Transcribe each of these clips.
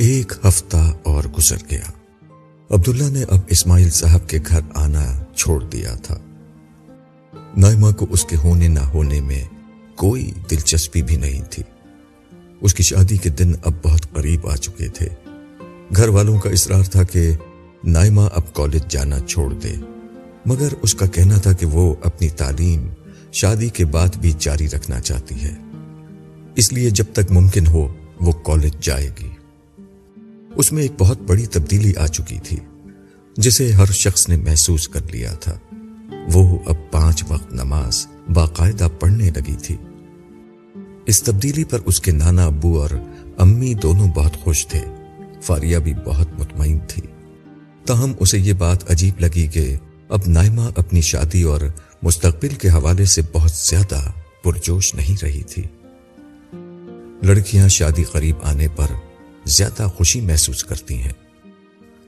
ایک ہفتہ اور گزر گیا۔ عبداللہ نے اب اسماعیل صاحب کے گھر آنا چھوڑ دیا تھا۔ نائمہ کو اس کے ہونے نہ ہونے میں کوئی دلچسپی بھی نہیں تھی۔ اس کی شادی کے دن اب بہت قریب آ چکے تھے۔ گھر والوں کا اصرار تھا کہ نائمہ اب کالج جانا چھوڑ دے۔ مگر اس کا کہنا تھا کہ وہ اپنی تعلیم شادی کے بعد بھی جاری رکھنا چاہتی ہے۔ اس لیے جب تک ممکن ہو وہ کالج جائے گی۔ اس میں ایک بہت بڑی تبدیلی آ چکی تھی، جسے ہر شخص نے محسوس کر لیا تھا۔ وہ اب پانچ وقت نماز باقاعدہ پڑھنے لگی تھی۔ اس تبدیلی پر اس کے نانا ابو اور امی دونوں بہت خوش تھے۔ فاریہ بھی بہت مطمئن تھی۔ تاہم اسے یہ بات عجیب لگی کہ اب نائمہ اپنی شادی اور مستقبل کے حوالے سے بہت زیادہ پرجوش نہیں رہی تھی۔ لڑکیاں شادی قریب آنے پر زیادہ خوشی محسوس کرتی ہیں۔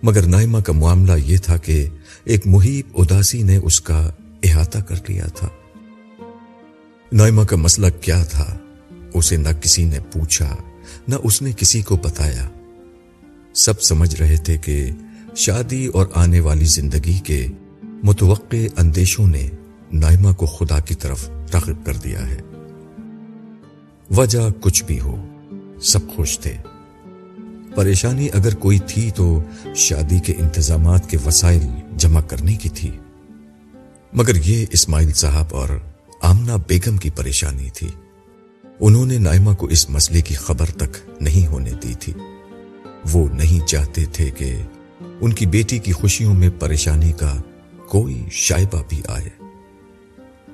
مگر نائمہ کا معاملہ یہ تھا کہ ایک محیب اداسی نے اس کا احاطہ کر لیا تھا۔ نائمہ کا مسئلہ کیا تھا؟ اسے نہ کسی نے پوچھا، نہ اس نے کسی کو بتایا۔ سب سمجھ رہے تھے کہ شادی اور آنے والی زندگی کے متوقع اندیشوں نے نائمہ کو خدا کی طرف راغب کر دیا ہے۔ وجہ کچھ بھی ہو، سب خوش تھے۔ پریشانی اگر کوئی تھی تو شادی کے انتظامات کے وسائل جمع کرنے کی تھی۔ مگر یہ اسماعیل صاحب اور آمنا بیگم کی پریشانی تھی۔ انہوں نے نائمہ کو اس مسئلے کی خبر تک نہیں ہونے دی تھی۔ وہ نہیں چاہتے تھے کہ ان کی بیٹی کی خوشیوں میں پریشانی کا کوئی شائبہ بھی آئے۔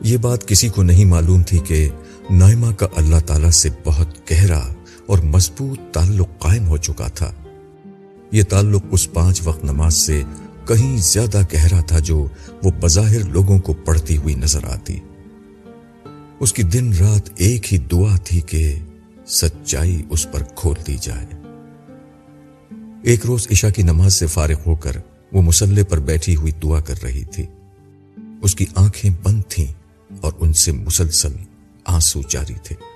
یہ بات کسی کو نہیں معلوم تھی کہ نائمہ کا اللہ تعالی سے بہت گہرا اور مضبوط تعلق قائم ہو چکا تھا۔ یہ تعلق اس پانچ وقت نماز سے کہیں زیادہ گہرا تھا جو وہ بظاہر لوگوں کو پڑھتی ہوئی نظر آتی۔ اس کی دن رات ایک ہی دعا تھی کہ سچائی اس پر کھول دی جائے۔ ایک روز عشاء کی نماز سے فارغ ہو کر وہ مسلح پر بیٹھی ہوئی دعا کر رہی تھی۔ اس کی آنکھیں بند تھیں اور ان سے مسلسل آنسو جاری تھے۔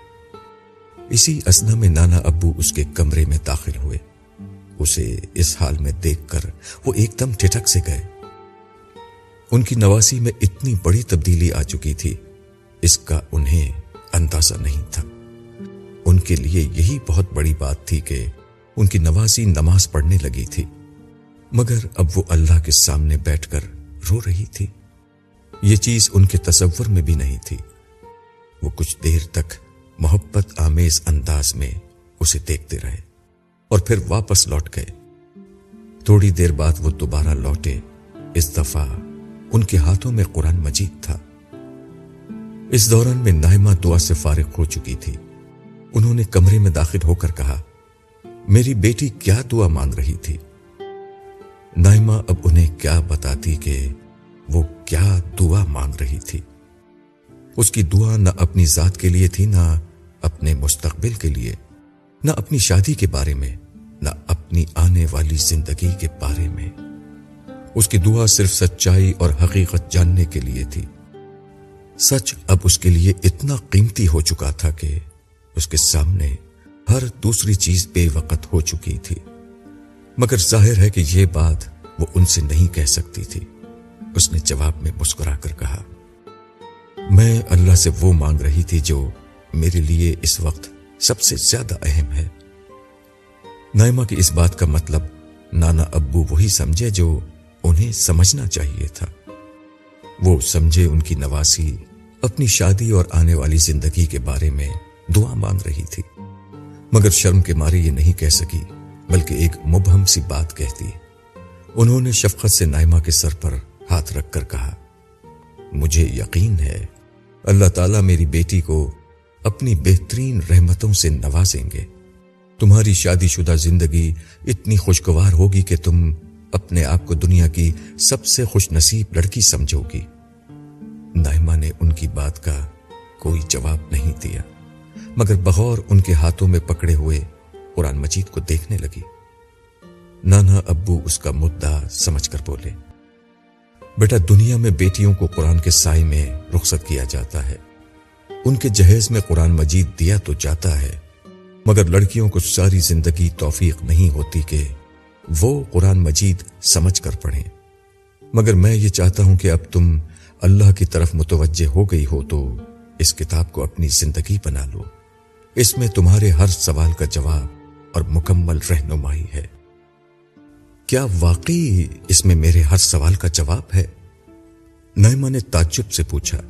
اسی اسنا میں نانا ابو اس کے کمرے میں داخل ہوئے۔ اسے اس حال میں دیکھ کر وہ ایک دم ٹھٹک سے گئے۔ ان کی نواسی میں اتنی بڑی تبدیلی آ چکی تھی۔ اس کا انہیں اندازہ نہیں تھا۔ ان کے لیے یہی بہت بڑی بات تھی کہ ان کی نواسی نماز پڑھنے لگی تھی۔ مگر اب وہ اللہ کے سامنے بیٹھ کر رو رہی تھی۔ یہ چیز ان کے تصور میں بھی نہیں تھی۔ وہ کچھ دیر تک محبت آمیز انداز میں اسے دیکھتے رہے اور پھر واپس لوٹ گئے۔ تھوڑی دیر بعد وہ دوبارہ لوٹے۔ اس دفعہ ان کے ہاتھوں میں قرآن مجید تھا۔ اس دوران میں نائمہ دعا سے فارغ ہو چکی تھی۔ انہوں نے کمرے میں داخل ہو کر کہا، میری بیٹی کیا دعا مان رہی تھی؟ نائمہ اب انہیں کیا بتاتی کہ وہ کیا دعا مانگ رہی تھی۔ اس کی دعا نہ اپنی ذات کے لیے تھی، نہ اپنے مستقبل کے لیے، نہ اپنی شادی کے بارے میں، نہ اپنی آنے والی زندگی کے بارے میں۔ اس کی دعا صرف سچائی اور حقیقت جاننے کے لیے تھی۔ سچ اب اس کے لیے اتنا قیمتی ہو چکا تھا کہ اس کے سامنے ہر دوسری چیز بے وقت ہو چکی تھی۔ مگر ظاہر ہے کہ یہ بات وہ ان سے نہیں کہہ سکتی تھی۔ اس نے جواب میں مسکرا کر کہا، میں اللہ سے وہ مانگ رہی تھی جو میرے لیے اس وقت سب سے زیادہ اہم ہے۔ نائمہ کی اس بات کا مطلب نانا ابو وہی سمجھے جو انہیں سمجھنا چاہیے تھا۔ وہ سمجھے ان کی نواسی اپنی شادی اور آنے والی زندگی کے بارے میں دعا مانگ رہی تھی۔ مگر شرم کے مارے یہ نہیں کہہ سکی، بلکہ ایک مبہم سی بات کہتی انہوں نے شفقت سے نائمہ کے سر پر ہاتھ رکھ کر کہا، مجھے یقین ہے، اللہ تعالیٰ میری بیٹی کو اپنی بہترین رحمتوں سے نوازیں گے۔ تمہاری شادی شدہ زندگی اتنی خوشگوار ہوگی کہ تم اپنے آپ کو دنیا کی سب سے خوش نصیب لڑکی سمجھو گی۔ نائمہ نے ان کی بات کا کوئی جواب نہیں دیا، مگر بغور ان کے ہاتھوں میں پکڑے ہوئے قرآن مجید کو دیکھنے لگی۔ نانا ابو اس کا مدعا سمجھ کر بولے، بیٹا، دنیا میں بیٹیوں کو قرآن کے سائے میں رخصت کیا جاتا ہے۔ ان کے جہیز میں قرآن مجید دیا تو جاتا ہے، مگر لڑکیوں کو ساری زندگی توفیق نہیں ہوتی کہ وہ قرآن مجید سمجھ کر پڑھیں۔ مگر میں یہ چاہتا ہوں کہ اب تم اللہ کی طرف متوجہ ہو گئی ہو تو اس کتاب کو اپنی زندگی بنا لو۔ اس میں تمہارے ہر سوال کا جواب اور مکمل رہنمائی ہے۔ کیا واقعی اس میں میرے ہر سوال کا جواب ہے؟ نیما نے تعجب سے پوچھا۔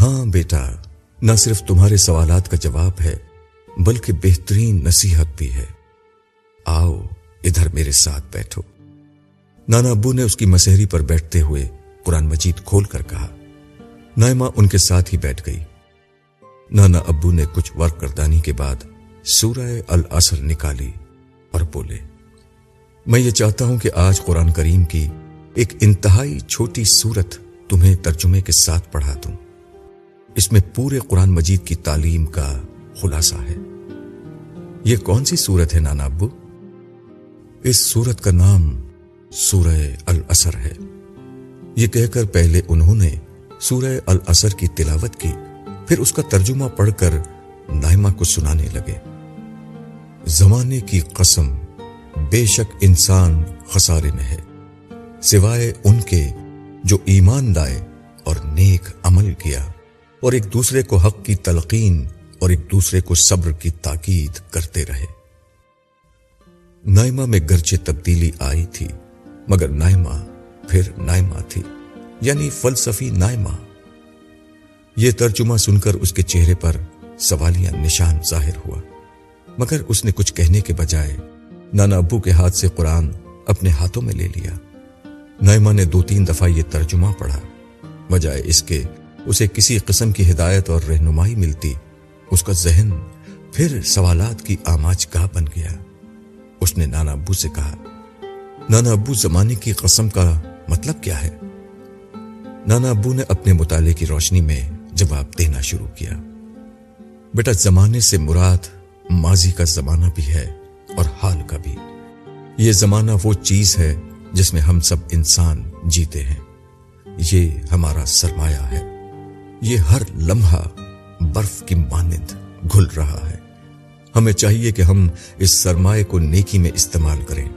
ہاں بیٹا، نہ صرف تمہارے سوالات کا جواب ہے، بلکہ بہترین نصیحت بھی ہے۔ آؤ، ادھر میرے ساتھ بیٹھو۔ نانا ابو نے اس کی مسحری پر بیٹھتے ہوئے قرآن مجید کھول کر کہا۔ نائمہ ان کے ساتھ ہی بیٹھ گئی۔ نانا ابو نے کچھ ورک کردانی کے بعد سورہ الاثر نکالی اور بولے، میں یہ چاہتا ہوں کہ آج قرآن کریم کی ایک انتہائی چھوٹی صورت تمہیں ترجمے کے ساتھ پڑھا دوں۔ اس میں پورے قرآن مجید کی تعلیم کا خلاصہ ہے۔ یہ کون سی صورت ہے نانا ابو؟ اس صورت کا نام سورہ الاثر ہے۔ یہ کہہ کر پہلے انہوں نے سورہ الاثر کی تلاوت کی، پھر اس کا ترجمہ پڑھ کر نائمہ کو سنانے لگے۔ زمانے کی قسم بے شک انسان خسارے میں ہے، سوائے ان کے جو ایمان لائے اور نیک عمل کیا۔ اور ایک دوسرے کو حق کی تلقین اور ایک دوسرے کو صبر کی تاکید کرتے رہے۔ نائمہ میں گرچہ تبدیلی آئی تھی، مگر نائمہ پھر نائمہ تھی یعنی فلسفی نائمہ۔ یہ ترجمہ سن کر اس کے چہرے پر سوالیاں نشان ظاہر ہوا۔ مگر اس نے کچھ کہنے کے بجائے نانا ابو کے ہاتھ سے قرآن اپنے ہاتھوں میں لے لیا۔ نائمہ نے دو تین دفعہ یہ ترجمہ پڑھا، بجائے اس کے اسے کسی قسم کی ہدایت اور رہنمائی ملتی، اس کا ذہن پھر سوالات کی آماج گاہ بن گیا۔ اس نے نانا ابو سے کہا، نانا ابو زمانے کی قسم کا مطلب کیا ہے؟ نانا ابو نے اپنے مطالعے کی روشنی میں جواب دینا شروع کیا۔ بیٹا، زمانے سے مراد ماضی کا زمانہ بھی ہے اور حال کا بھی۔ یہ زمانہ وہ چیز ہے جس میں ہم سب انسان جیتے ہیں۔ یہ ہمارا سرمایہ ہے۔ یہ ہر لمحہ برف کی مانند گھل رہا ہے۔ ہمیں چاہیے کہ ہم اس سرمایہ کو نیکی میں استعمال کریں۔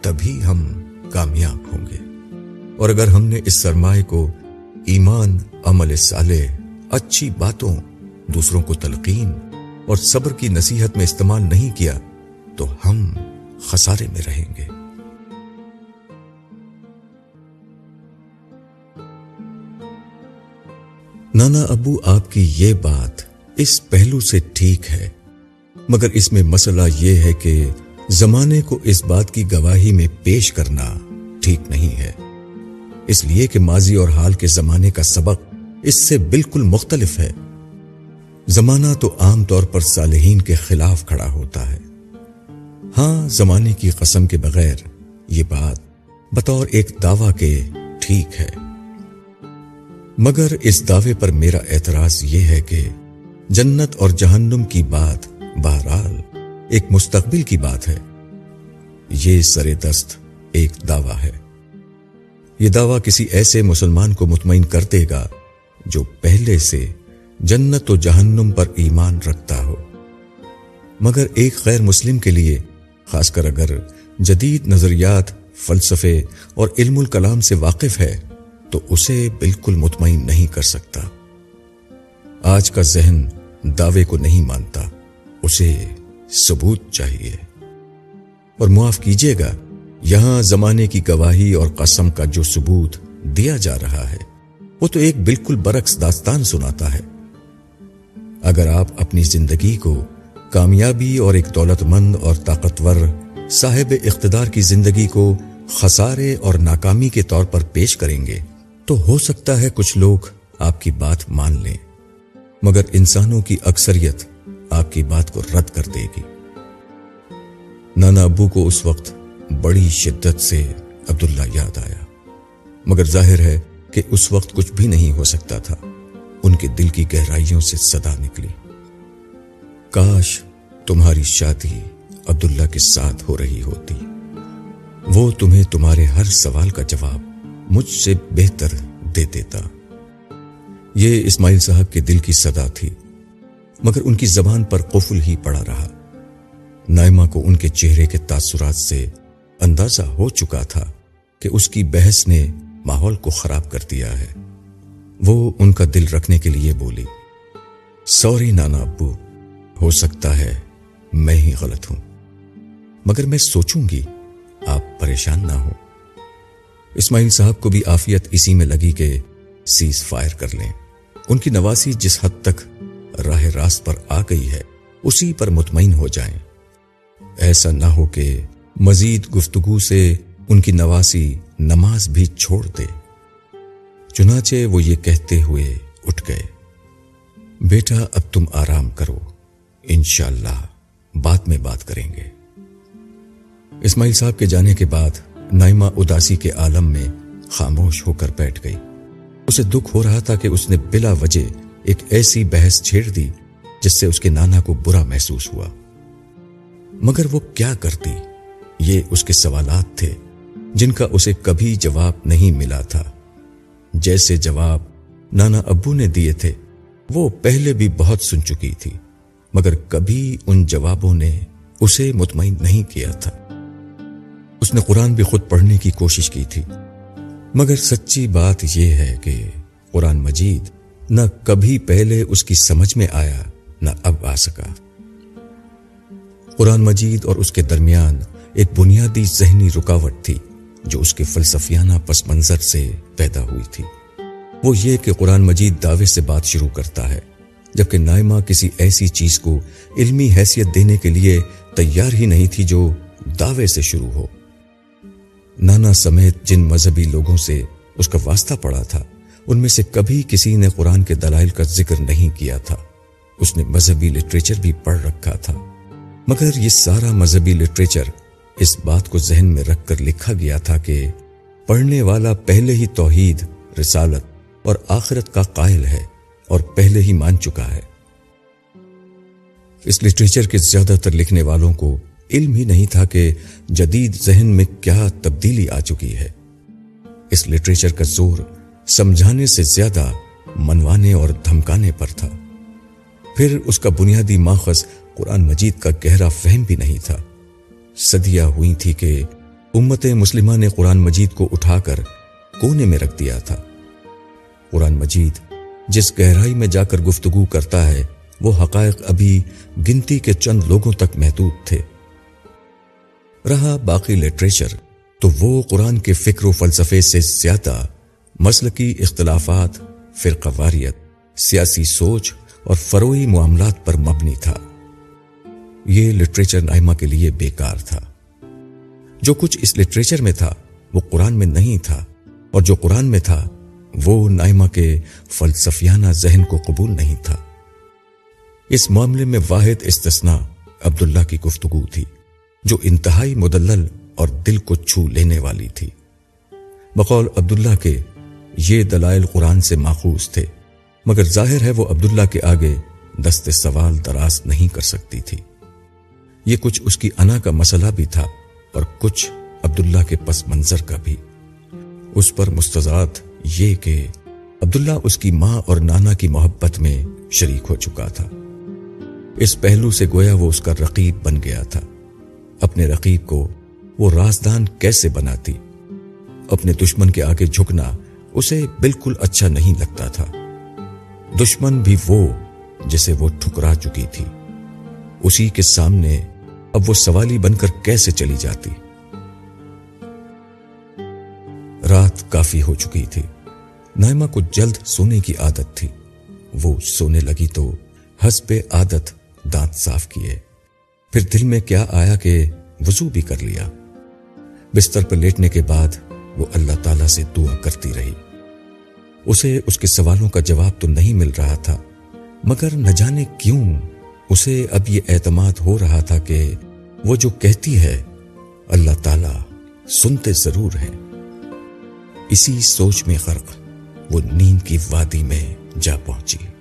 تبھی ہم کامیاب ہوں گے۔ اور اگر ہم نے اس سرمایہ کو ایمان، عمل صالح، اچھی باتوں، دوسروں کو تلقین اور صبر کی نصیحت میں استعمال نہیں کیا، تو ہم خسارے میں رہیں گے۔ نانا ابو آپ کی یہ بات اس پہلو سے ٹھیک ہے، مگر اس میں مسئلہ یہ ہے کہ زمانے کو اس بات کی گواہی میں پیش کرنا ٹھیک نہیں ہے۔ اس لیے کہ ماضی اور حال کے زمانے کا سبق اس سے بالکل مختلف ہے۔ زمانہ تو عام طور پر صالحین کے خلاف کھڑا ہوتا ہے۔ ہاں زمانے کی قسم کے بغیر یہ بات بطور ایک دعوی کے ٹھیک ہے۔ مگر اس دعوے پر میرا اعتراض یہ ہے کہ جنت اور جہنم کی بات بہرحال ایک مستقبل کی بات ہے۔ یہ سر دست ایک دعویٰ ہے۔ یہ دعویٰ کسی ایسے مسلمان کو مطمئن کر دے گا جو پہلے سے جنت و جہنم پر ایمان رکھتا ہو۔ مگر ایک غیر مسلم کے لیے، خاص کر اگر جدید نظریات، فلسفے اور علم الکلام سے واقف ہے تو اسے بالکل مطمئن نہیں کر سکتا۔ آج کا ذہن دعوے کو نہیں مانتا، اسے ثبوت چاہیے۔ اور معاف کیجیے گا، یہاں زمانے کی گواہی اور قسم کا جو ثبوت دیا جا رہا ہے، وہ تو ایک بالکل برعکس داستان سناتا ہے۔ اگر آپ اپنی زندگی کو کامیابی اور ایک دولت مند اور طاقتور صاحب اقتدار کی زندگی کو خسارے اور ناکامی کے طور پر پیش کریں گے تو ہو سکتا ہے کچھ لوگ آپ کی بات مان لیں، مگر انسانوں کی اکثریت آپ کی بات کو رد کر دے گی۔ نانا ابو کو اس وقت بڑی شدت سے عبداللہ یاد آیا، مگر ظاہر ہے کہ اس وقت کچھ بھی نہیں ہو سکتا تھا۔ ان کے دل کی گہرائیوں سے صدا نکلی۔ کاش تمہاری شادی عبداللہ کے ساتھ ہو رہی ہوتی۔ وہ تمہیں تمہارے ہر سوال کا جواب مجھ سے بہتر دے دیتا۔ یہ اسماعیل صاحب کے دل کی صدا تھی، مگر ان کی زبان پر قفل ہی پڑا رہا۔ نائمہ کو ان کے چہرے کے تاثرات سے اندازہ ہو چکا تھا کہ اس کی بحث نے ماحول کو خراب کر دیا ہے۔ وہ ان کا دل رکھنے کے لیے بولی، سوری نانا ابو، ہو سکتا ہے میں ہی غلط ہوں، مگر میں سوچوں گی آپ پریشان نہ ہو اسماعیل صاحب کو بھی آفیت اسی میں لگی کہ سیز فائر کر لیں۔ ان کی نواسی جس حد تک راہ راست پر آ گئی ہے، اسی پر مطمئن ہو جائیں۔ ایسا نہ ہو کہ مزید گفتگو سے ان کی نواسی نماز بھی چھوڑ دے۔ چنانچہ وہ یہ کہتے ہوئے اٹھ گئے۔ بیٹا، اب تم آرام کرو۔ انشاءاللہ بعد میں بات کریں گے۔ اسماعیل صاحب کے جانے کے بعد نائمہ اداسی کے عالم میں خاموش ہو کر بیٹھ گئی۔ اسے دکھ ہو رہا تھا کہ اس نے بلا وجہ ایک ایسی بحث چھیڑ دی جس سے اس کے نانا کو برا محسوس ہوا۔ مگر وہ کیا کرتی؟ یہ اس کے سوالات تھے جن کا اسے کبھی جواب نہیں ملا تھا۔ جیسے جواب نانا ابو نے دیے تھے، وہ پہلے بھی بہت سن چکی تھی، مگر کبھی ان جوابوں نے اسے مطمئن نہیں کیا تھا۔ اس نے قرآن بھی خود پڑھنے کی کوشش کی تھی۔ مگر سچی بات یہ ہے کہ قرآن مجید نہ کبھی پہلے اس کی سمجھ میں آیا، نہ اب آ سکا۔ قرآن مجید اور اس کے درمیان ایک بنیادی ذہنی رکاوٹ تھی جو اس کے فلسفیانہ پس منظر سے پیدا ہوئی تھی۔ وہ یہ کہ قرآن مجید دعوے سے بات شروع کرتا ہے، جبکہ نائمہ کسی ایسی چیز کو علمی حیثیت دینے کے لیے تیار ہی نہیں تھی جو دعوے سے شروع ہو۔ نانا سمیت جن مذہبی لوگوں سے اس کا واسطہ پڑا تھا، ان میں سے کبھی کسی نے قرآن کے دلائل کا ذکر نہیں کیا تھا۔ اس نے مذہبی لٹریچر بھی پڑھ رکھا تھا۔ مگر یہ سارا مذہبی لٹریچر اس بات کو ذہن میں رکھ کر لکھا گیا تھا کہ پڑھنے والا پہلے ہی توحید، رسالت اور آخرت کا قائل ہے اور پہلے ہی مان چکا ہے۔ اس لٹریچر کے زیادہ تر لکھنے والوں کو علم ہی نہیں تھا کہ جدید ذہن میں کیا تبدیلی آ چکی ہے۔ اس لٹریچر کا زور سمجھانے سے زیادہ منوانے اور دھمکانے پر تھا۔ پھر اس کا بنیادی ماخذ قرآن مجید کا گہرا فہم بھی نہیں تھا۔ صدیاں ہوئی تھی کہ امت مسلمہ نے قرآن مجید کو اٹھا کر کونے میں رکھ دیا تھا۔ قرآن مجید جس گہرائی میں جا کر گفتگو کرتا ہے، وہ حقائق ابھی گنتی کے چند لوگوں تک محدود تھے۔ رہا باقی لٹریچر تو وہ قرآن کے فکر و فلسفے سے زیادہ مسلکی اختلافات فرقہ واریت سیاسی سوچ اور فروئی معاملات پر مبنی تھا۔ یہ لٹریچر نائمہ کے لیے بیکار تھا۔ جو کچھ اس لٹریچر میں تھا، وہ قرآن میں نہیں تھا۔ اور جو قرآن میں تھا، وہ نائمہ کے فلسفیانہ ذہن کو قبول نہیں تھا۔ اس معاملے میں واحد استثناء عبداللہ کی گفتگو تھی۔ جو انتہائی مدلل اور دل کو چھو لینے والی تھی۔ بقول عبداللہ کے یہ دلائل قرآن سے ماخوذ تھے، مگر ظاہر ہے وہ عبداللہ کے آگے دست سوال دراز نہیں کر سکتی تھی۔ یہ کچھ اس کی انا کا مسئلہ بھی تھا اور کچھ عبداللہ کے پس منظر کا بھی۔ اس پر مستضاد یہ کہ عبداللہ اس کی ماں اور نانا کی محبت میں شریک ہو چکا تھا۔ اس پہلو سے گویا وہ اس کا رقیب بن گیا تھا۔ اپنے رقیب کو وہ رازدان کیسے بناتی؟ اپنے دشمن کے آگے جھکنا اسے بالکل اچھا نہیں لگتا تھا۔ دشمن بھی وہ جسے وہ ٹھکرا چکی تھی۔ اسی کے سامنے اب وہ سوالی بن کر کیسے چلی جاتی؟ رات کافی ہو چکی تھی۔ نائمہ کو جلد سونے کی عادت تھی۔ وہ سونے لگی تو حسب عادت دانت صاف کیے۔ پھر دل میں کیا آیا کہ وضو بھی کر لیا۔ بستر پر لیٹنے کے بعد وہ اللہ تعالی سے دعا کرتی رہی۔ اسے اس کے سوالوں کا جواب تو نہیں مل رہا تھا، مگر نہ جانے کیوں اسے اب یہ اعتماد ہو رہا تھا کہ وہ جو کہتی ہے، اللہ تعالی سنتے ضرور ہیں۔ اسی سوچ میں غرق وہ نیند کی وادی میں جا پہنچی۔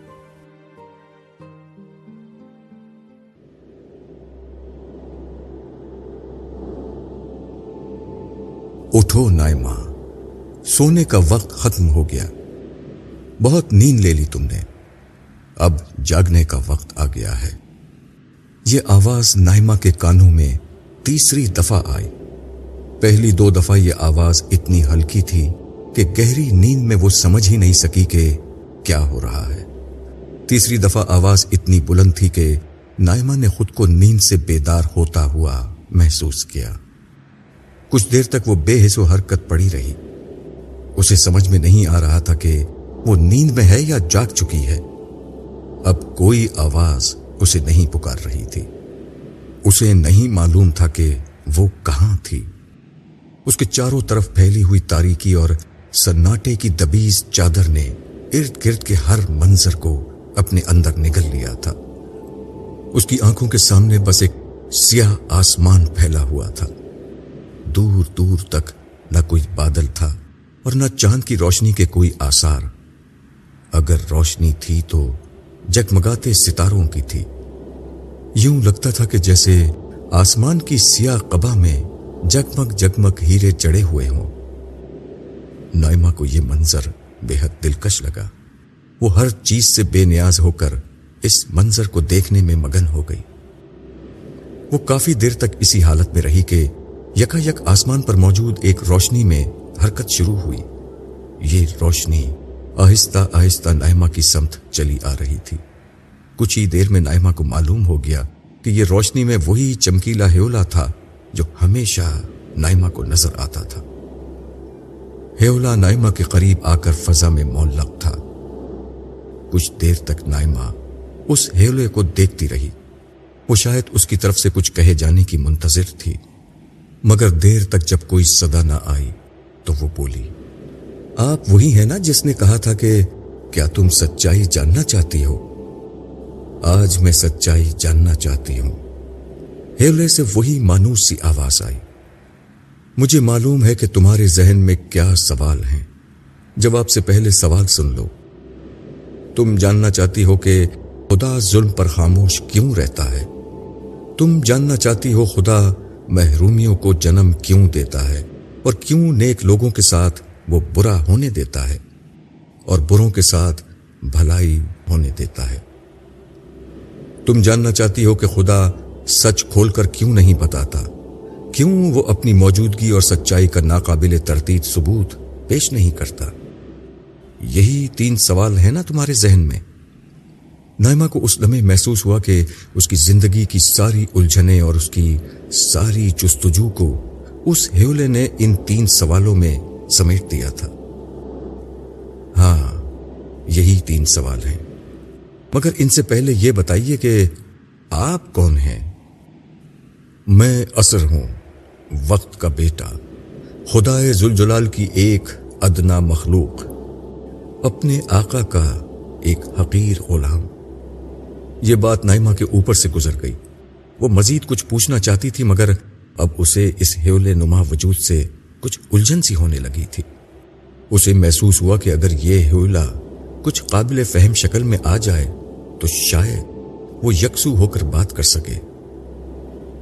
اٹھو نائمہ سونے کا وقت ختم ہو گیا۔ بہت نیند لے لی تم نے۔ اب جاگنے کا وقت آ گیا ہے۔ یہ آواز نائمہ کے کانوں میں تیسری دفعہ آئی۔ پہلی دو دفعہ یہ آواز اتنی ہلکی تھی کہ گہری نیند میں وہ سمجھ ہی نہیں سکی کہ کیا ہو رہا ہے۔ تیسری دفعہ آواز اتنی بلند تھی کہ نائمہ نے خود کو نیند سے بیدار ہوتا ہوا محسوس کیا۔ کچھ دیر تک وہ بے حص و حرکت پڑی رہی۔ اسے سمجھ میں نہیں آ رہا تھا کہ وہ نیند میں ہے یا جاگ چکی ہے۔ اب کوئی آواز اسے نہیں پکار رہی تھی۔ اسے نہیں معلوم تھا کہ وہ کہاں تھی۔ اس کے چاروں طرف پھیلی ہوئی تاریکی اور سناٹے کی دبیز چادر نے ارد گرد کے ہر منظر کو اپنے اندر نگل لیا تھا۔ اس کی آنکھوں کے سامنے بس ایک سیاہ آسمان پھیلا ہوا تھا۔ دور دور تک نہ کوئی بادل تھا اور نہ چاند کی روشنی کے کوئی آثار۔ اگر روشنی تھی تو جگمگاتے ستاروں کی تھی۔ یوں لگتا تھا کہ جیسے آسمان کی سیاہ قبا میں جگمگ جگمگ ہیرے چڑے ہوئے ہوں۔ نائمہ کو یہ منظر بے حد دلکش لگا۔ وہ ہر چیز سے بے نیاز ہو کر اس منظر کو دیکھنے میں مگن ہو گئی۔ وہ کافی دیر تک اسی حالت میں رہی کہ یکا یک آسمان پر موجود ایک روشنی میں حرکت شروع ہوئی۔ یہ روشنی آہستہ آہستہ نائمہ کی سمت چلی آ رہی تھی۔ کچھ ہی دیر میں نائمہ کو معلوم ہو گیا کہ یہ روشنی میں وہی چمکیلا ہیولا تھا جو ہمیشہ نائمہ کو نظر آتا تھا۔ ہیولا نائمہ کے قریب آ کر فضا میں مولک تھا۔ کچھ دیر تک نائمہ اس ہیولے کو دیکھتی رہی۔ وہ شاید اس کی طرف سے کچھ کہے جانے کی منتظر تھی۔ مگر دیر تک جب کوئی صدا نہ آئی تو وہ بولی، آپ وہی ہیں نا جس نے کہا تھا کہ کیا تم سچائی جاننا چاہتی ہو؟ آج میں سچائی جاننا چاہتی ہوں۔ ہیولے سے وہی مانوس سی آواز آئی۔ مجھے معلوم ہے کہ تمہارے ذہن میں کیا سوال ہیں۔ جواب سے پہلے سوال سن لو۔ تم جاننا چاہتی ہو کہ خدا ظلم پر خاموش کیوں رہتا ہے؟ تم جاننا چاہتی ہو خدا محرومیوں کو جنم کیوں دیتا ہے اور کیوں نیک لوگوں کے ساتھ وہ برا ہونے دیتا ہے اور بروں کے ساتھ بھلائی ہونے دیتا ہے؟ تم جاننا چاہتی ہو کہ خدا سچ کھول کر کیوں نہیں بتاتا؟ کیوں وہ اپنی موجودگی اور سچائی کا ناقابل ترتیب ثبوت پیش نہیں کرتا؟ یہی تین سوال ہیں نا تمہارے ذہن میں۔ نائمہ کو اس لمحے محسوس ہوا کہ اس کی زندگی کی ساری الجھنیں اور اس کی ساری جستجو کو اس ہیولے نے ان تین سوالوں میں سمیٹ دیا تھا۔ ہاں یہی تین سوال ہیں۔ مگر ان سے پہلے یہ بتائیے کہ آپ کون ہیں؟ میں اثر ہوں، وقت کا بیٹا۔ خدا زلجلال کی ایک ادنا مخلوق، اپنے آقا کا ایک حقیر غلام۔ یہ بات نائمہ کے اوپر سے گزر گئی۔ وہ مزید کچھ پوچھنا چاہتی تھی، مگر اب اسے اس ہیول نما وجود سے کچھ الجھن سی ہونے لگی تھی۔ اسے محسوس ہوا کہ اگر یہ ہیولا کچھ قابل فہم شکل میں آ جائے، تو شاید وہ یکسو ہو کر بات کر سکے۔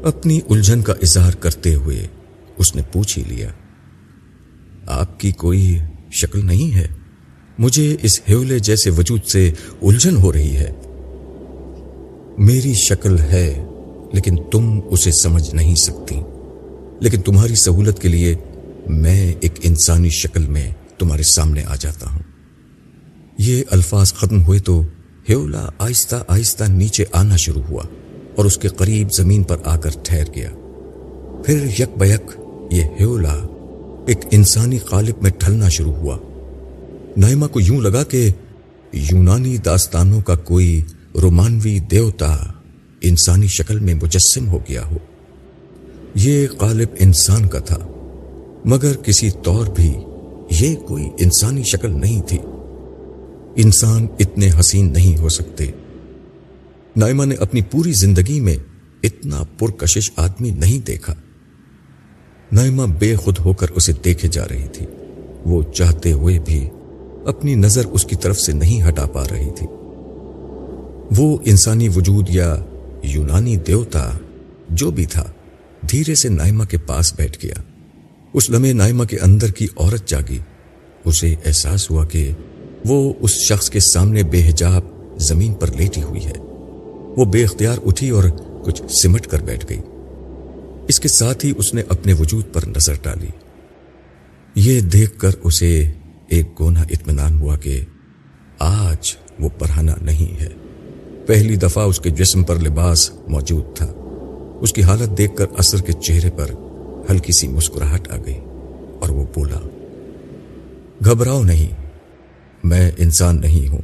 اپنی الجھن کا اظہار کرتے ہوئے اس نے پوچھ ہی لیا، آپ کی کوئی شکل نہیں ہے؟ مجھے اس ہیولے جیسے وجود سے الجھن ہو رہی ہے۔ میری شکل ہے لیکن تم اسے سمجھ نہیں سکتی۔ لیکن تمہاری سہولت کے لیے میں ایک انسانی شکل میں تمہارے سامنے آ جاتا ہوں۔ یہ الفاظ ختم ہوئے تو ہیولا آہستہ آہستہ نیچے آنا شروع ہوا اور اس کے قریب زمین پر آ کر ٹھہر گیا۔ پھر یک بیک یہ ہیولا ایک انسانی قالب میں ٹھلنا شروع ہوا۔ نائمہ کو یوں لگا کہ یونانی داستانوں کا کوئی رومانوی دیوتا انسانی شکل میں مجسم ہو گیا ہو۔ یہ قالب انسان کا تھا، مگر کسی طور بھی یہ کوئی انسانی شکل نہیں تھی۔ انسان اتنے حسین نہیں ہو سکتے۔ نائمہ نے اپنی پوری زندگی میں اتنا پرکشش آدمی نہیں دیکھا۔ نائمہ بے خود ہو کر اسے دیکھے جا رہی تھی۔ وہ چاہتے ہوئے بھی اپنی نظر اس کی طرف سے نہیں ہٹا پا رہی تھی۔ وہ انسانی وجود یا یونانی دیوتا جو بھی تھا، دھیرے سے نائمہ کے پاس بیٹھ گیا۔ اس لمحے نائمہ کے اندر کی عورت جاگی۔ اسے احساس ہوا کہ وہ اس شخص کے سامنے بے حجاب زمین پر لیٹی ہوئی ہے۔ وہ بے اختیار اٹھی اور کچھ سمٹ کر بیٹھ گئی۔ اس کے ساتھ ہی اس نے اپنے وجود پر نظر ڈالی۔ یہ دیکھ کر اسے ایک گونا اطمینان ہوا کہ آج وہ پڑھانا نہیں ہے۔ پہلی دفعہ اس کے جسم پر لباس موجود تھا۔ اس کی حالت دیکھ کر اثر کے چہرے پر ہلکی سی مسکراہٹ آ گئی اور وہ بولا، گھبراؤ نہیں، میں انسان نہیں ہوں۔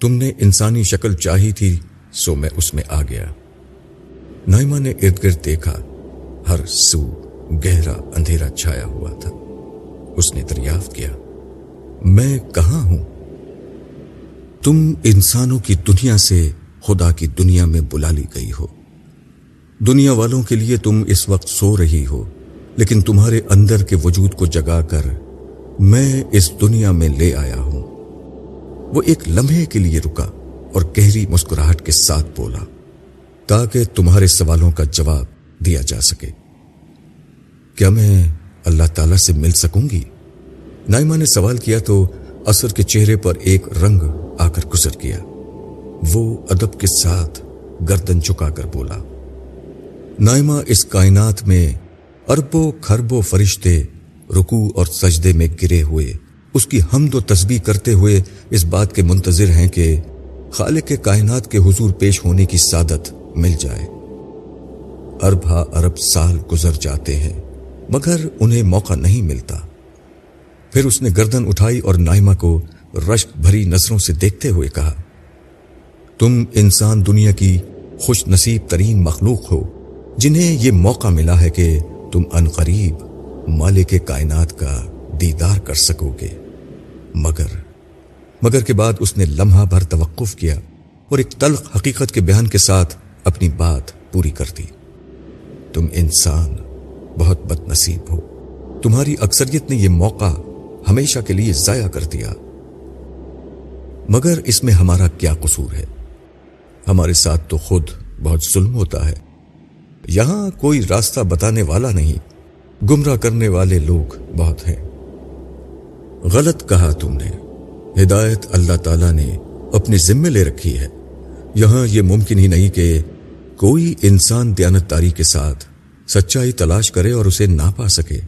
تم نے انسانی شکل چاہی تھی، سو میں اس میں آ گیا۔ نائمہ نے ارد گرد دیکھا، ہر سو گہرا اندھیرا چھایا ہوا تھا۔ اس نے دریافت کیا، میں کہاں ہوں؟ تم انسانوں کی دنیا سے خدا کی دنیا میں بلا لی گئی ہو۔ دنیا والوں کے لیے تم اس وقت سو رہی ہو، لیکن تمہارے اندر کے وجود کو جگا کر میں اس دنیا میں لے آیا ہوں۔ وہ ایک لمحے کے لیے رکا اور گہری مسکراہٹ کے ساتھ بولا، تاکہ تمہارے سوالوں کا جواب دیا جا سکے۔ کیا میں اللہ تعالی سے مل سکوں گی؟ نائمہ نے سوال کیا تو اثر کے چہرے پر ایک رنگ آ کر گزر کیا وہ ادب کے ساتھ گردن چکا کر بولا، نائمہ اس کائنات میں اربوں کھربوں فرشتے رکو اور سجدے میں گرے ہوئے۔ اس کی حمد و تسبیح کرتے ہوئے اس بات کے منتظر ہیں کہ خالق کے کائنات کے حضور پیش ہونے کی سعادت مل جائے۔ ارب ہا ارب سال گزر جاتے ہیں، مگر انہیں موقع نہیں ملتا۔ پھر اس نے گردن اٹھائی اور نائمہ کو رشک بھری نظروں سے دیکھتے ہوئے کہا تم انسان دنیا کی خوش نصیب ترین مخلوق ہو، جنہیں یہ موقع ملا ہے کہ تم انقریب مالک کائنات کا دیدار کر سکو گے۔ مگر مگر کے بعد اس نے لمحہ بھر توقف کیا اور ایک تلخ حقیقت کے بیان کے ساتھ اپنی بات پوری کر دی۔ تم انسان بہت بد نصیب ہو۔ تمہاری اکثریت نے یہ موقع ہمیشہ کے لیے ضائع کر دیا۔ مگر اس میں ہمارا کیا قصور ہے؟ ہمارے ساتھ تو خود بہت ظلم ہوتا ہے۔ یہاں کوئی راستہ بتانے والا نہیں۔ گمراہ کرنے والے لوگ بہت ہیں۔ غلط کہا تم نے۔ ہدایت اللہ تعالی نے اپنی ذمے لے رکھی ہے۔ یہاں یہ ممکن ہی نہیں کہ کوئی انسان دیانت داری کے ساتھ سچائی تلاش کرے اور اسے نہ پا سکے۔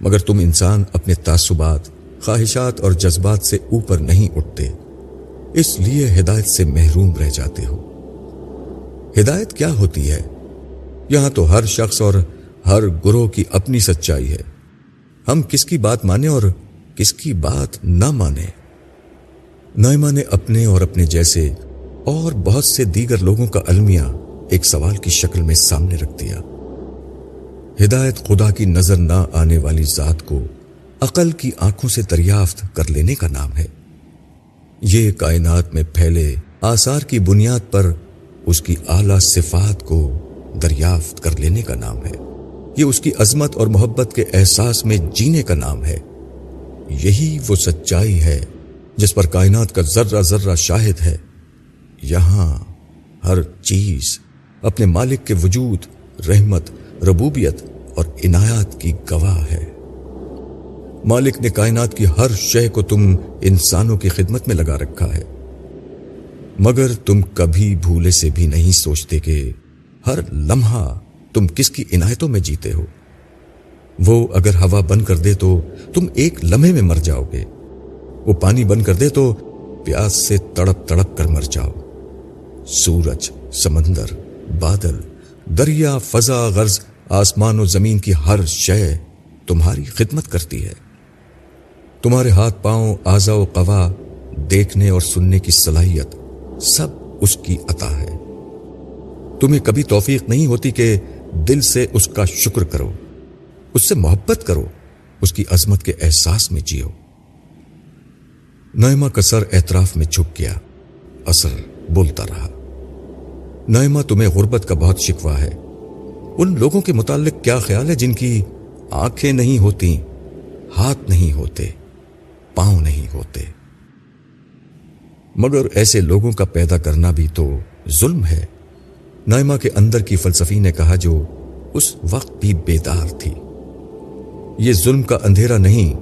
مگر تم انسان اپنے تعصبات، خواہشات اور جذبات سے اوپر نہیں اٹھتے۔ اس لیے ہدایت سے محروم رہ جاتے ہو۔ ہدایت کیا ہوتی ہے؟ یہاں تو ہر شخص اور ہر گروہ کی اپنی سچائی ہے۔ ہم کس کی بات مانیں اور کس کی بات نہ مانے نائمہ نے اپنے اور اپنے جیسے اور بہت سے دیگر لوگوں کا المیہ ایک سوال کی شکل میں سامنے رکھ دیا۔ ہدایت خدا کی نظر نہ آنے والی ذات کو عقل کی آنکھوں سے دریافت کر لینے کا نام ہے۔ یہ کائنات میں پھیلے آثار کی بنیاد پر اس کی اعلی صفات کو دریافت کر لینے کا نام ہے۔ یہ اس کی عظمت اور محبت کے احساس میں جینے کا نام ہے۔ یہی وہ سچائی ہے جس پر کائنات کا ذرہ ذرہ شاہد ہے۔ یہاں ہر چیز اپنے مالک کے وجود، رحمت، ربوبیت اور عنایات کی گواہ ہے۔ مالک نے کائنات کی ہر شے کو تم انسانوں کی خدمت میں لگا رکھا ہے۔ مگر تم کبھی بھولے سے بھی نہیں سوچتے کہ ہر لمحہ تم کس کی عنایتوں میں جیتے ہو۔ وہ اگر ہوا بند کر دے تو تم ایک لمحے میں مر جاؤ گے۔ وہ پانی بند کر دے تو پیاس سے تڑپ تڑپ کر مر جاؤ۔ سورج، سمندر، بادل، دریا، فضا، غرض، آسمان و زمین کی ہر شے تمہاری خدمت کرتی ہے۔ تمہارے ہاتھ پاؤں آزا و قوا دیکھنے اور سننے کی صلاحیت سب اس کی عطا ہے۔ تمہیں کبھی توفیق نہیں ہوتی کہ دل سے اس کا شکر کرو، اس سے محبت کرو، اس کی عظمت کے احساس میں جیو۔ نائمہ کا سر اعتراف میں جھک گیا، اثر بولتا رہا۔ نائمہ تمہیں غربت کا بہت شکوا ہے۔ ان لوگوں کے متعلق کیا خیال ہے جن کی آنکھیں نہیں ہوتی ہاتھ نہیں ہوتے؟ پاؤں نہیں ہوتے۔ مگر ایسے لوگوں کا پیدا کرنا بھی تو ظلم ہے۔ نائمہ کے اندر کی فلسفی نے کہا جو اس وقت بھی بیدار تھی۔ یہ ظلم کا اندھیرا نہیں،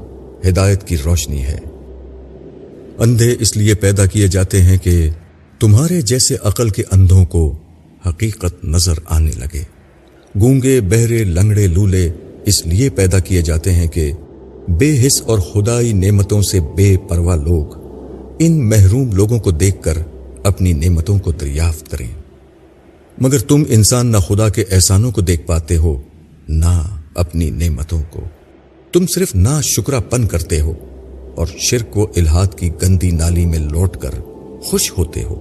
ہدایت کی روشنی ہے۔ اندھے اس لیے پیدا کیے جاتے ہیں کہ تمہارے جیسے عقل کے اندھوں کو حقیقت نظر آنے لگے۔ گونگے، بہرے، لنگڑے، لولے اس لیے پیدا کیے جاتے ہیں کہ بے حص اور خدائی نعمتوں سے بے پرواہ لوگ۔ ان محروم لوگوں کو دیکھ کر اپنی نعمتوں کو دریافت کریں۔ مگر تم انسان نہ خدا کے احسانوں کو دیکھ پاتے ہو، نہ اپنی نعمتوں کو۔ تم صرف نہ شکرا پن کرتے ہو اور شرک و الہاد کی گندی نالی میں لوٹ کر خوش ہوتے ہو۔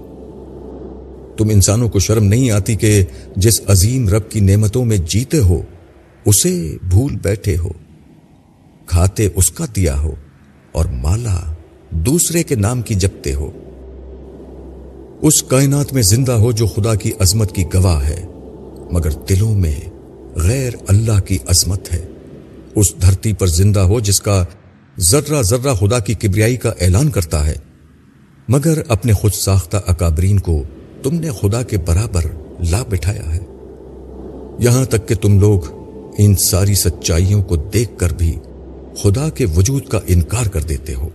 تم انسانوں کو شرم نہیں آتی کہ جس عظیم رب کی نعمتوں میں جیتے ہو، اسے بھول بیٹھے ہو۔ کھاتے اس کا دیا ہو اور مالا دوسرے کے نام کی جپتے ہو۔ اس کائنات میں زندہ ہو جو خدا کی عظمت کی گواہ ہے، مگر دلوں میں غیر اللہ کی عظمت ہے۔ اس دھرتی پر زندہ ہو جس کا ذرہ ذرہ خدا کی کبریائی کا اعلان کرتا ہے۔ مگر اپنے خود ساختہ اکابرین کو تم نے خدا کے برابر لا بٹھایا ہے۔ یہاں تک کہ تم لوگ ان ساری سچائیوں کو دیکھ کر بھی خدا کے وجود کا انکار کر دیتے ہو۔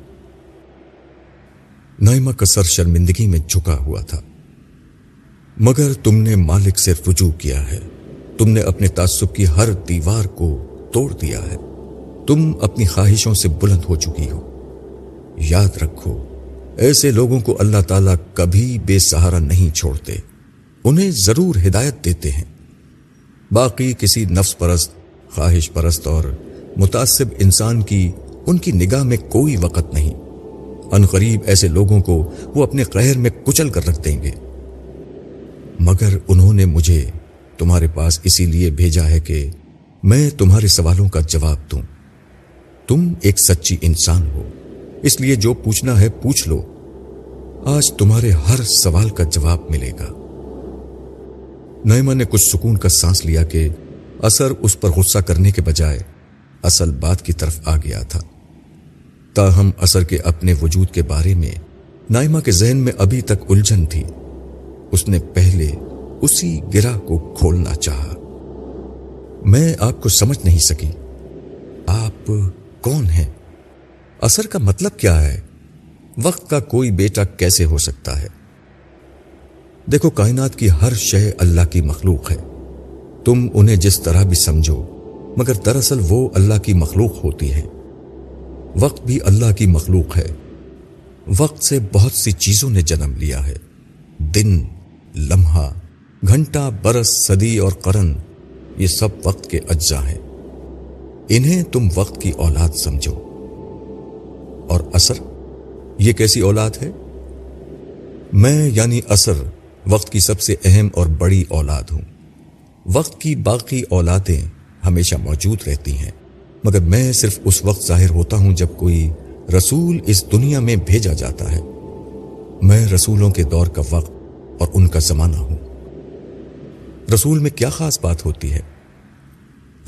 نائمہ کا سر شرمندگی میں جھکا ہوا تھا۔ مگر تم نے مالک سے رجوع کیا ہے۔ تم نے اپنے تعصب کی ہر دیوار کو توڑ دیا ہے۔ تم اپنی خواہشوں سے بلند ہو چکی ہو۔ یاد رکھو، ایسے لوگوں کو اللہ تعالیٰ کبھی بے سہارا نہیں چھوڑتے۔ انہیں ضرور ہدایت دیتے ہیں۔ باقی کسی نفس پرست، خواہش پرست اور متاثب انسان کی ان کی نگاہ میں کوئی وقت نہیں۔ ان قریب ایسے لوگوں کو وہ اپنے قہر میں کچل کر رکھ دیں گے۔ مگر انہوں نے مجھے تمہارے پاس اسی لیے بھیجا ہے کہ میں تمہارے سوالوں کا جواب دوں۔ تم ایک سچی انسان ہو۔ اس لیے جو پوچھنا ہے پوچھ لو۔ آج تمہارے ہر سوال کا جواب ملے گا۔ نیما نے کچھ سکون کا سانس لیا کہ اثر اس پر غصہ کرنے کے بجائے اصل بات کی طرف آ گیا تھا۔ تاہم، اثر کے اپنے وجود کے بارے میں نائمہ کے ذہن میں ابھی تک الجھن تھی۔ اس نے پہلے اسی گرہ کو کھولنا چاہا۔ میں آپ کو سمجھ نہیں سکی۔ آپ کون ہیں؟ اثر کا مطلب کیا ہے؟ وقت کا کوئی بیٹا کیسے ہو سکتا ہے؟ دیکھو، کائنات کی ہر شے اللہ کی مخلوق ہے۔ تم انہیں جس طرح بھی سمجھو مگر دراصل وہ اللہ کی مخلوق ہوتی ہیں۔ وقت بھی اللہ کی مخلوق ہے۔ وقت سے بہت سی چیزوں نے جنم لیا ہے۔ دن، لمحہ، گھنٹہ، برس، صدی اور قرن، یہ سب وقت کے اجزاء ہیں۔ انہیں تم وقت کی اولاد سمجھو۔ اور اثر؟ یہ کیسی اولاد ہے؟ میں یعنی اثر وقت کی سب سے اہم اور بڑی اولاد ہوں۔ وقت کی باقی اولادیں ہمیشہ موجود رہتی ہیں۔ مگر میں صرف اس وقت ظاہر ہوتا ہوں جب کوئی رسول اس دنیا میں بھیجا جاتا ہے۔ میں رسولوں کے دور کا وقت اور ان کا زمانہ ہوں۔ رسول میں کیا خاص بات ہوتی ہے؟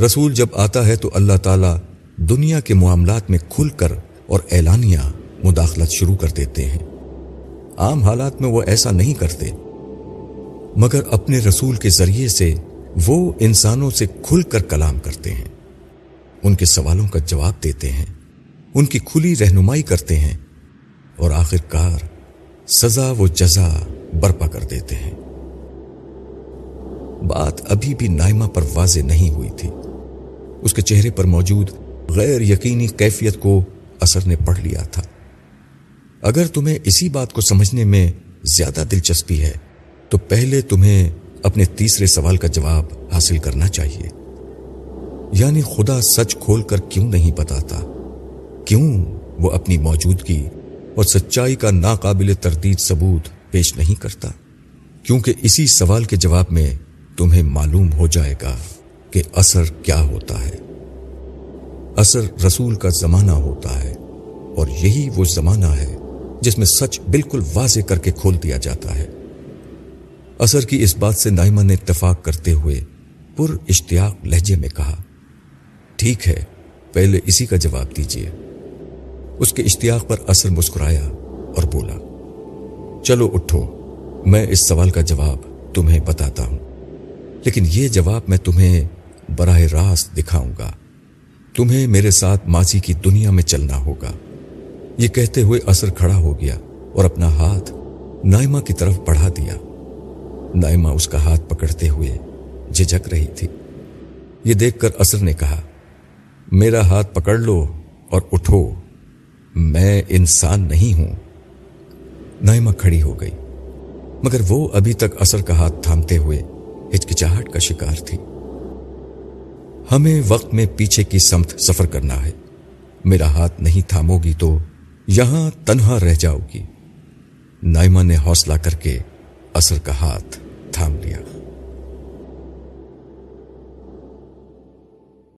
رسول جب آتا ہے تو اللہ تعالی دنیا کے معاملات میں کھل کر اور اعلانیہ مداخلت شروع کر دیتے ہیں۔ عام حالات میں وہ ایسا نہیں کرتے۔ مگر اپنے رسول کے ذریعے سے وہ انسانوں سے کھل کر کلام کرتے ہیں۔ ان کے سوالوں کا جواب دیتے ہیں۔ ان کی کھلی رہنمائی کرتے ہیں۔ اور آخر کار سزا و جزا برپا کر دیتے ہیں۔ بات ابھی بھی نائمہ پر واضح نہیں ہوئی تھی۔ اس کے چہرے پر موجود غیر یقینی کیفیت کو اثر نے پڑھ لیا تھا۔ اگر تمہیں اسی بات کو سمجھنے میں زیادہ دلچسپی ہے، تو پہلے تمہیں اپنے تیسرے سوال کا جواب حاصل کرنا چاہیے۔ یعنی خدا سچ کھول کر کیوں نہیں بتاتا؟ کیوں وہ اپنی موجودگی اور سچائی کا ناقابل تردید ثبوت پیش نہیں کرتا؟ کیونکہ اسی سوال کے جواب میں تمہیں معلوم ہو جائے گا کہ اثر کیا ہوتا ہے۔ اثر رسول کا زمانہ ہوتا ہے اور یہی وہ زمانہ ہے جس میں سچ بالکل واضح کر کے کھول دیا جاتا ہے۔ اثر کی اس بات سے نائمہ نے اتفاق کرتے ہوئے پر اشتیاق لہجے میں کہا، ٹھیک ہے، پہلے اسی کا جواب دیجیے اس کے اشتیاق پر اثر مسکرایا اور بولا، چلو اٹھو، میں اس سوال کا جواب تمہیں بتاتا ہوں۔ لیکن یہ جواب میں تمہیں براہ راست دکھاؤں گا۔ تمہیں میرے ساتھ ماضی کی دنیا میں چلنا ہوگا۔ یہ کہتے ہوئے اثر کھڑا ہو گیا اور اپنا ہاتھ نائمہ کی طرف بڑھا دیا۔ نائمہ اس کا ہاتھ پکڑتے ہوئے جھجک رہی تھی۔ یہ دیکھ کر اثر نے کہا، میرا ہاتھ پکڑ لو اور اٹھو۔ میں انسان نہیں ہوں۔ نائمہ کھڑی ہو گئی۔ مگر وہ ابھی تک اثر کا ہاتھ تھامتے ہوئے ہچکچاہٹ کا شکار تھی۔ ہمیں وقت میں پیچھے کی سمت سفر کرنا ہے۔ میرا ہاتھ نہیں تھامو گی تو یہاں تنہا رہ جاؤ گی۔ نائمہ نے حوصلہ کر کے اثر کا ہاتھ تھام لیا